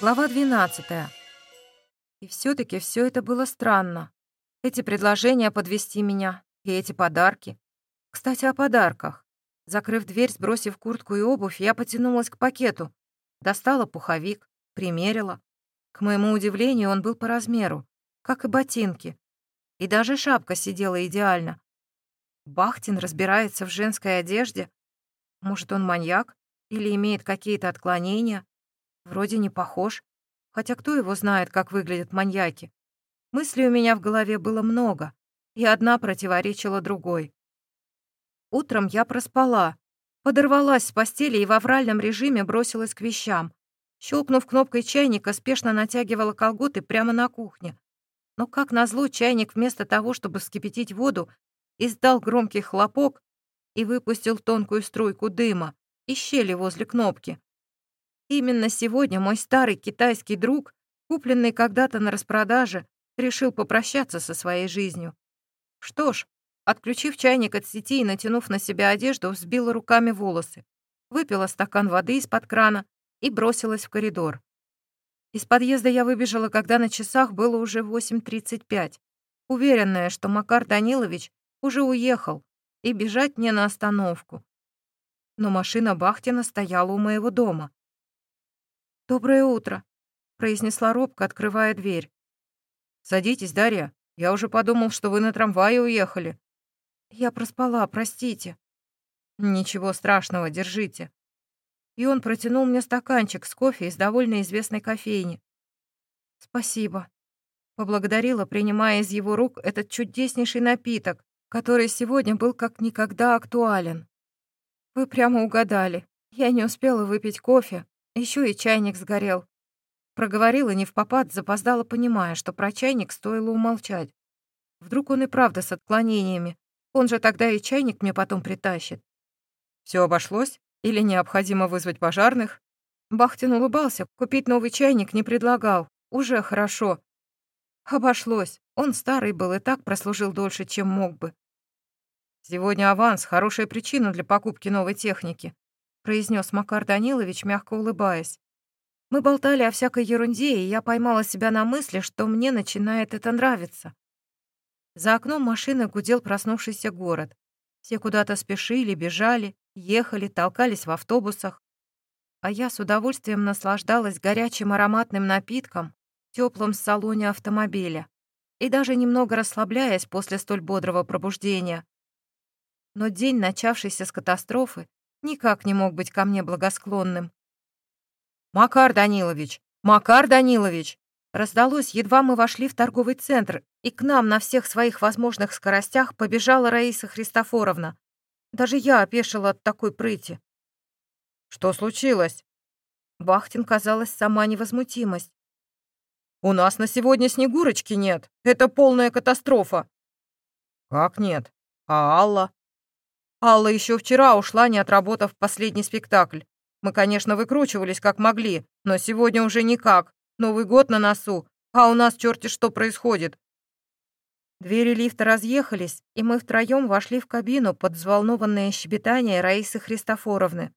Глава 12. И все таки все это было странно. Эти предложения подвести меня и эти подарки. Кстати, о подарках. Закрыв дверь, сбросив куртку и обувь, я потянулась к пакету. Достала пуховик, примерила. К моему удивлению, он был по размеру, как и ботинки. И даже шапка сидела идеально. Бахтин разбирается в женской одежде. Может, он маньяк или имеет какие-то отклонения? Вроде не похож. Хотя кто его знает, как выглядят маньяки? Мыслей у меня в голове было много, и одна противоречила другой. Утром я проспала, подорвалась с постели и в авральном режиме бросилась к вещам. Щелкнув кнопкой чайника, спешно натягивала колготы прямо на кухне. Но, как назло, чайник вместо того, чтобы вскипятить воду, издал громкий хлопок и выпустил тонкую струйку дыма из щели возле кнопки. Именно сегодня мой старый китайский друг, купленный когда-то на распродаже, решил попрощаться со своей жизнью. Что ж, отключив чайник от сети и натянув на себя одежду, взбила руками волосы, выпила стакан воды из-под крана и бросилась в коридор. Из подъезда я выбежала, когда на часах было уже 8.35, уверенная, что Макар Данилович уже уехал, и бежать мне на остановку. Но машина Бахтина стояла у моего дома. «Доброе утро», — произнесла робко, открывая дверь. «Садитесь, Дарья. Я уже подумал, что вы на трамвае уехали». «Я проспала, простите». «Ничего страшного, держите». И он протянул мне стаканчик с кофе из довольно известной кофейни. «Спасибо», — поблагодарила, принимая из его рук этот чудеснейший напиток, который сегодня был как никогда актуален. «Вы прямо угадали. Я не успела выпить кофе, еще и чайник сгорел. Проговорила не в попад, запоздала, понимая, что про чайник стоило умолчать. Вдруг он и правда с отклонениями. Он же тогда и чайник мне потом притащит. Все обошлось? Или необходимо вызвать пожарных? Бахтин улыбался, купить новый чайник не предлагал. Уже хорошо. Обошлось. Он старый был и так прослужил дольше, чем мог бы. Сегодня аванс — хорошая причина для покупки новой техники произнес Макар Данилович, мягко улыбаясь. Мы болтали о всякой ерунде, и я поймала себя на мысли, что мне начинает это нравиться. За окном машины гудел проснувшийся город. Все куда-то спешили, бежали, ехали, толкались в автобусах. А я с удовольствием наслаждалась горячим ароматным напитком в теплом салоне автомобиля и даже немного расслабляясь после столь бодрого пробуждения. Но день, начавшийся с катастрофы, никак не мог быть ко мне благосклонным. «Макар Данилович! Макар Данилович!» Раздалось, едва мы вошли в торговый центр, и к нам на всех своих возможных скоростях побежала Раиса Христофоровна. Даже я опешила от такой прыти. «Что случилось?» Бахтин, казалась, сама невозмутимость. «У нас на сегодня Снегурочки нет. Это полная катастрофа». «Как нет? А Алла?» Алла еще вчера ушла, не отработав последний спектакль. Мы, конечно, выкручивались как могли, но сегодня уже никак. Новый год на носу, а у нас черти что происходит. Двери лифта разъехались, и мы втроем вошли в кабину под взволнованное щебетание Раисы Христофоровны.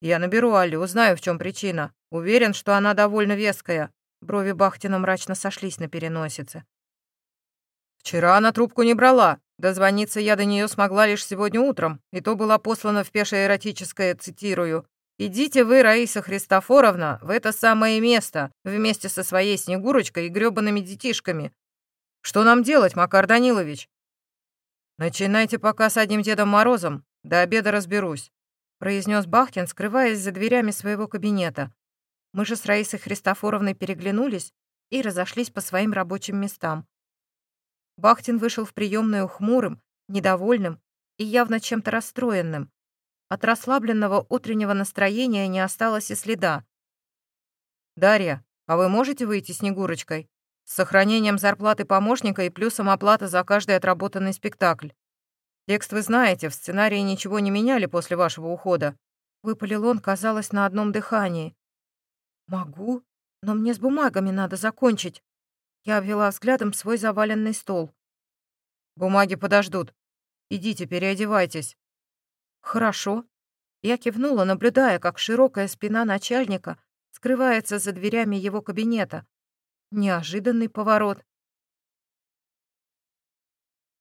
«Я наберу Алле, узнаю, в чем причина. Уверен, что она довольно веская». Брови Бахтина мрачно сошлись на переносице. «Вчера она трубку не брала. Дозвониться я до нее смогла лишь сегодня утром, и то была послана в пешеэротическое, цитирую, «Идите вы, Раиса Христофоровна, в это самое место, вместе со своей Снегурочкой и грёбаными детишками. Что нам делать, Макар Данилович?» «Начинайте пока с одним Дедом Морозом, до обеда разберусь», произнес Бахтин, скрываясь за дверями своего кабинета. Мы же с Раисой Христофоровной переглянулись и разошлись по своим рабочим местам. Бахтин вышел в приемную хмурым, недовольным и явно чем-то расстроенным. От расслабленного утреннего настроения не осталось и следа. «Дарья, а вы можете выйти Снегурочкой? С сохранением зарплаты помощника и плюсом оплата за каждый отработанный спектакль. Текст вы знаете, в сценарии ничего не меняли после вашего ухода». Выпалил он, казалось, на одном дыхании. «Могу, но мне с бумагами надо закончить», я обвела взглядом свой заваленный стол. «Бумаги подождут. Идите, переодевайтесь». «Хорошо». Я кивнула, наблюдая, как широкая спина начальника скрывается за дверями его кабинета. Неожиданный поворот.